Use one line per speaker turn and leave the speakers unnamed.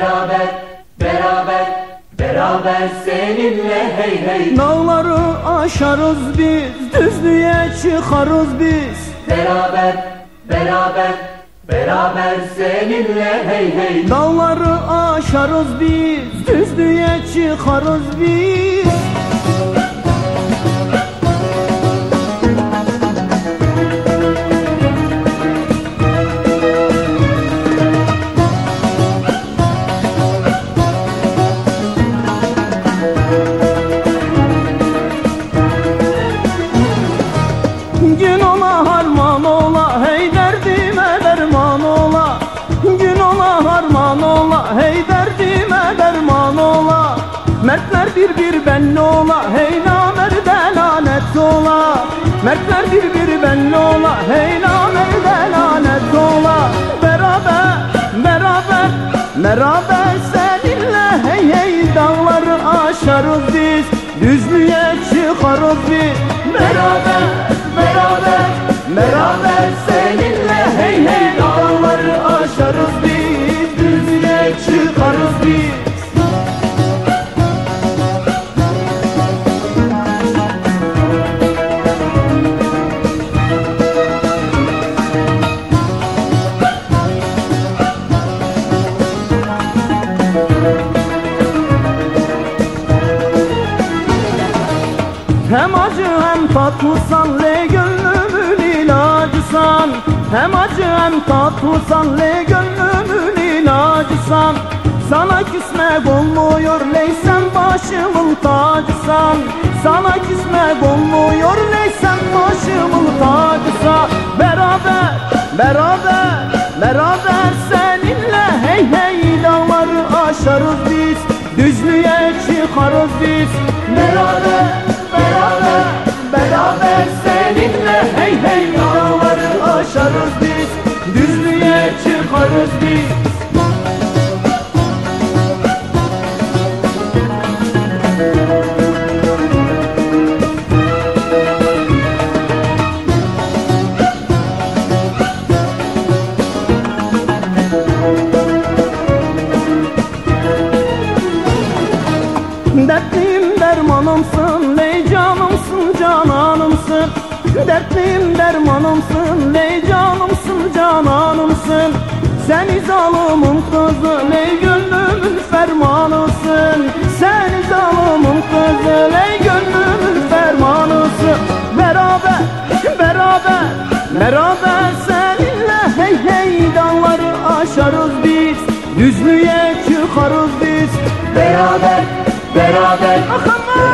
Beraber, beraber, beraber seninle hey hey.
Dağları aşarız biz Düzlüğe çıkarız biz.
Beraber, beraber, beraber seninle hey hey.
Dağları aşarız biz Düzlüğe çıkarız biz Mertler bir bir benli ola hey namerde lanet ola. Mertler bir bir benli ola hey namerde lanet ola. Beraber beraber beraber seninle hey hey dağları aşarız biz. Düzlüğe çıkarız biz Hem acı hem tatlısan le gönlümün ilacısan Hem acı hem tatlısan le gönlümün ilacısan Sana küsmek olmuyor leysem başımın tacısan Sana küsmek olmuyor leysem başımın tacısan Beraber, beraber, beraber seninle hey hey dağları aşarız biz. Düzlüğe çıkarız biz çıkarız biz. Dertliyim dermanımsın Ley canımsın cananımsın. Dertliyim dermanımsın Ley canımsın cananımsın Sen zalımın kızı Ley gönlümün fermanısın Sen zalımın kızı Ley gönlümün fermanısın Beraber beraber beraber seninle Hey hey dağları aşarız biz. Düzlüğe çıkarız biz.
Beraber, beraber, beraber